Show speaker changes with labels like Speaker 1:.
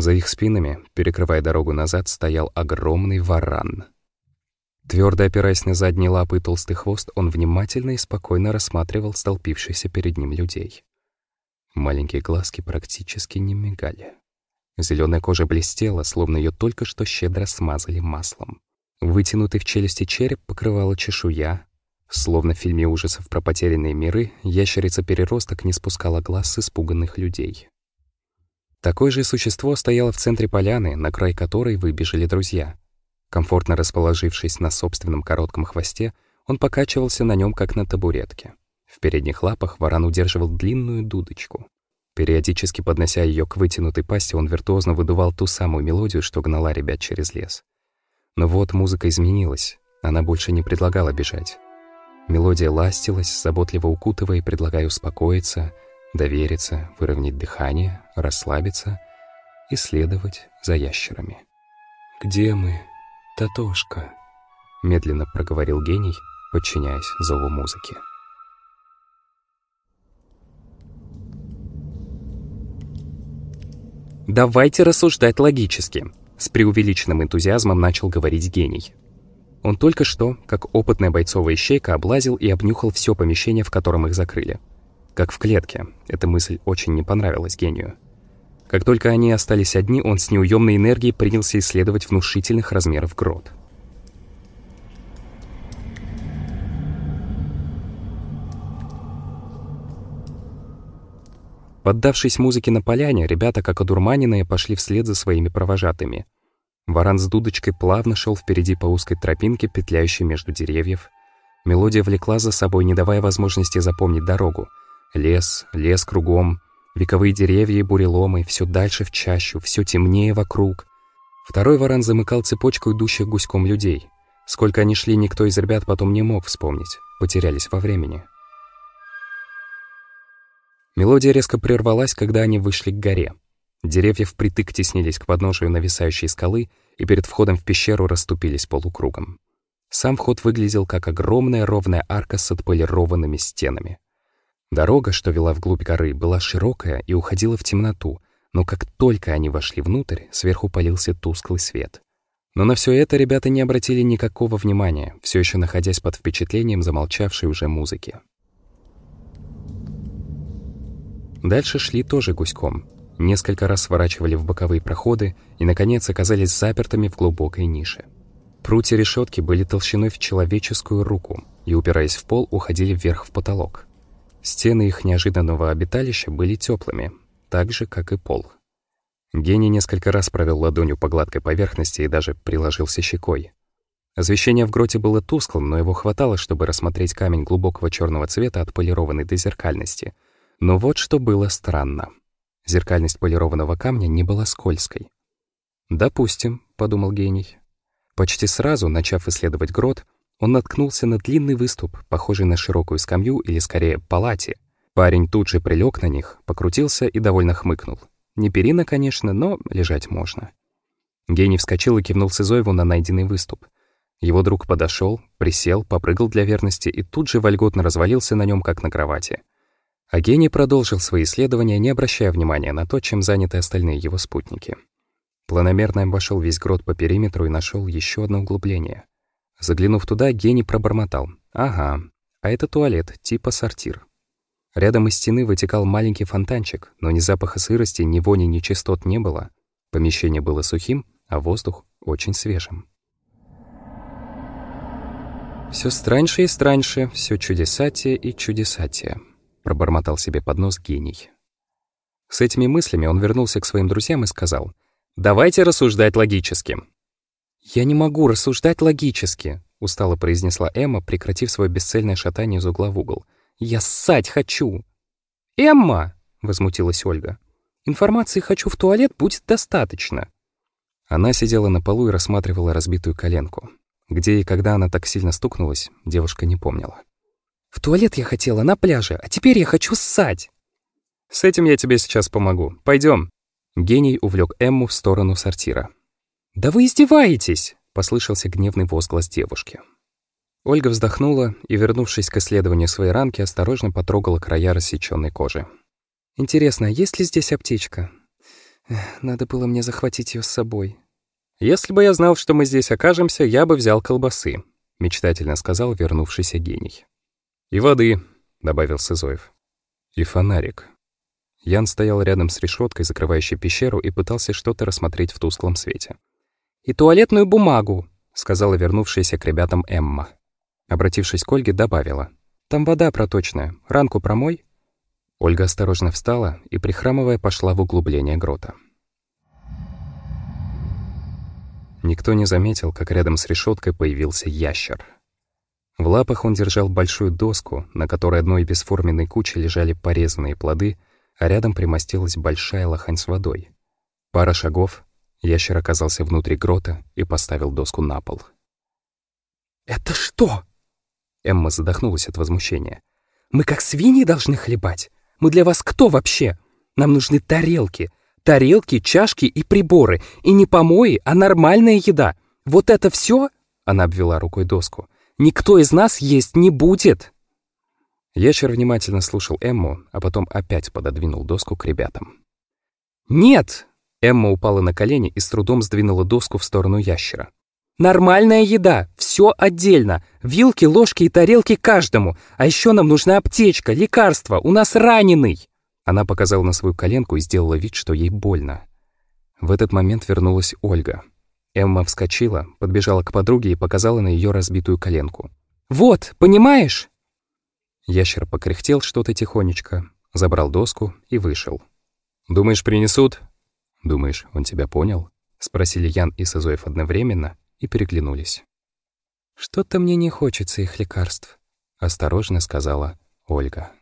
Speaker 1: За их спинами, перекрывая дорогу назад, стоял огромный варан. Твердо опираясь на задние лапы и толстый хвост, он внимательно и спокойно рассматривал столпившихся перед ним людей. Маленькие глазки практически не мигали. Зеленая кожа блестела, словно ее только что щедро смазали маслом. Вытянутый в челюсти череп покрывала чешуя. Словно в фильме ужасов про потерянные миры, ящерица-переросток не спускала глаз с испуганных людей. Такое же существо стояло в центре поляны, на край которой выбежали друзья. Комфортно расположившись на собственном коротком хвосте, он покачивался на нем, как на табуретке. В передних лапах варан удерживал длинную дудочку. Периодически поднося ее к вытянутой пасти, он виртуозно выдувал ту самую мелодию, что гнала ребят через лес. Но вот музыка изменилась, она больше не предлагала бежать. Мелодия ластилась, заботливо укутывая и предлагая успокоиться, довериться, выровнять дыхание, расслабиться и следовать за ящерами. «Где мы, Татошка?» — медленно проговорил гений, подчиняясь зову музыки.
Speaker 2: «Давайте рассуждать логически», — с преувеличенным энтузиазмом начал говорить гений. Он только что, как опытная бойцовая ищейка, облазил и обнюхал все помещение, в котором их закрыли. Как в клетке. Эта мысль очень не понравилась гению. Как только они остались одни, он с неуемной энергией принялся исследовать внушительных размеров грот. Поддавшись музыке на поляне, ребята, как одурманенные, пошли вслед за своими провожатыми — Варан с дудочкой плавно шел впереди по узкой тропинке, петляющей между деревьев. Мелодия влекла за собой, не давая возможности запомнить дорогу. Лес, лес кругом, вековые деревья и буреломы, все дальше в чащу, все темнее вокруг. Второй варан замыкал цепочку идущих гуськом людей. Сколько они шли, никто из ребят потом не мог вспомнить, потерялись во времени. Мелодия резко прервалась, когда они вышли к горе. Деревья впритык теснились к подножию нависающей скалы и перед входом в пещеру расступились полукругом. Сам вход выглядел как огромная ровная арка с отполированными стенами. Дорога, что вела вглубь горы, была широкая и уходила в темноту, но как только они вошли внутрь, сверху полился тусклый свет. Но на все это ребята не обратили никакого внимания, все еще находясь под впечатлением замолчавшей уже музыки. Дальше шли тоже гуськом — несколько раз сворачивали в боковые проходы и, наконец, оказались запертыми в глубокой нише. Прутья решетки были толщиной в человеческую руку и, упираясь в пол, уходили вверх в потолок. Стены их неожиданного обиталища были теплыми, так же, как и пол. Гений несколько раз провел ладонью по гладкой поверхности и даже приложился щекой. Освещение в гроте было тусклым, но его хватало, чтобы рассмотреть камень глубокого черного цвета, отполированный до зеркальности. Но вот что было странно. Зеркальность полированного камня не была скользкой. «Допустим», — подумал гений. Почти сразу, начав исследовать грот, он наткнулся на длинный выступ, похожий на широкую скамью или, скорее, палати. Парень тут же прилег на них, покрутился и довольно хмыкнул. Не перина, конечно, но лежать можно. Гений вскочил и кивнул Сызоеву на найденный выступ. Его друг подошел, присел, попрыгал для верности и тут же вольготно развалился на нем, как на кровати. А гений продолжил свои исследования, не обращая внимания на то, чем заняты остальные его спутники. Планомерно обошел весь грот по периметру и нашел еще одно углубление. Заглянув туда, гений пробормотал. «Ага, а это туалет, типа сортир». Рядом из стены вытекал маленький фонтанчик, но ни запаха сырости, ни вони, ни частот не было. Помещение было сухим, а воздух очень свежим. Все страньше и страньше, все чудесатие и чудесатие. — пробормотал себе под нос гений. С этими мыслями он вернулся к своим друзьям и сказал, «Давайте рассуждать логически». «Я не могу рассуждать логически», — устало произнесла Эмма, прекратив свое бесцельное шатание из угла в угол. «Я ссать хочу!» «Эмма!» — возмутилась Ольга. «Информации «хочу в туалет» будет достаточно». Она сидела на полу и рассматривала разбитую коленку. Где и когда она так сильно стукнулась, девушка не помнила. В туалет я хотела на пляже, а теперь я хочу ссать. С этим я тебе сейчас помогу. Пойдем. Гений увлек Эмму в сторону сортира. «Да вы издеваетесь!» — послышался гневный возглас девушки. Ольга вздохнула и, вернувшись к исследованию своей ранки, осторожно потрогала края рассечённой кожи. «Интересно, есть ли здесь аптечка?» Надо было мне захватить ее с собой.
Speaker 1: Если бы я знал, что мы здесь окажемся, я бы взял колбасы, мечтательно сказал вернувшийся гений. И воды, добавил Сызоев. И фонарик. Ян стоял рядом с решеткой, закрывающей пещеру, и пытался что-то рассмотреть в тусклом свете.
Speaker 2: «И туалетную бумагу», — сказала вернувшаяся к ребятам Эмма. Обратившись к Ольге, добавила. «Там вода проточная. Ранку промой».
Speaker 1: Ольга осторожно встала и, прихрамывая, пошла в углубление грота. Никто не заметил, как рядом с решеткой появился ящер. В лапах он держал большую доску, на которой одной бесформенной кучей лежали порезанные плоды, а рядом примостилась большая лохань с водой. Пара шагов, ящер оказался внутри грота и поставил доску на пол.
Speaker 2: «Это что?»
Speaker 1: Эмма задохнулась от возмущения.
Speaker 2: «Мы как свиньи должны хлебать? Мы для вас кто вообще? Нам нужны тарелки. Тарелки, чашки и приборы. И не помои, а нормальная еда. Вот это все? Она обвела рукой доску. «Никто из нас есть не будет!»
Speaker 1: Ящер внимательно слушал Эмму, а потом опять пододвинул доску к ребятам.
Speaker 2: «Нет!»
Speaker 1: Эмма упала на колени и с трудом сдвинула доску в сторону ящера.
Speaker 2: Нормальная еда, все отдельно. Вилки, ложки и тарелки каждому. А еще нам нужна аптечка, лекарства. У нас раненый.
Speaker 1: Она показала на свою коленку и сделала вид, что ей больно. В этот момент вернулась Ольга. Эмма вскочила, подбежала к подруге и показала на ее разбитую коленку.
Speaker 2: «Вот, понимаешь?»
Speaker 1: Ящер покряхтел что-то тихонечко, забрал доску и вышел. «Думаешь, принесут?» «Думаешь, он тебя понял?» — спросили Ян и Сазоев одновременно, и переглянулись.
Speaker 2: «Что-то мне не хочется их лекарств», — осторожно сказала Ольга.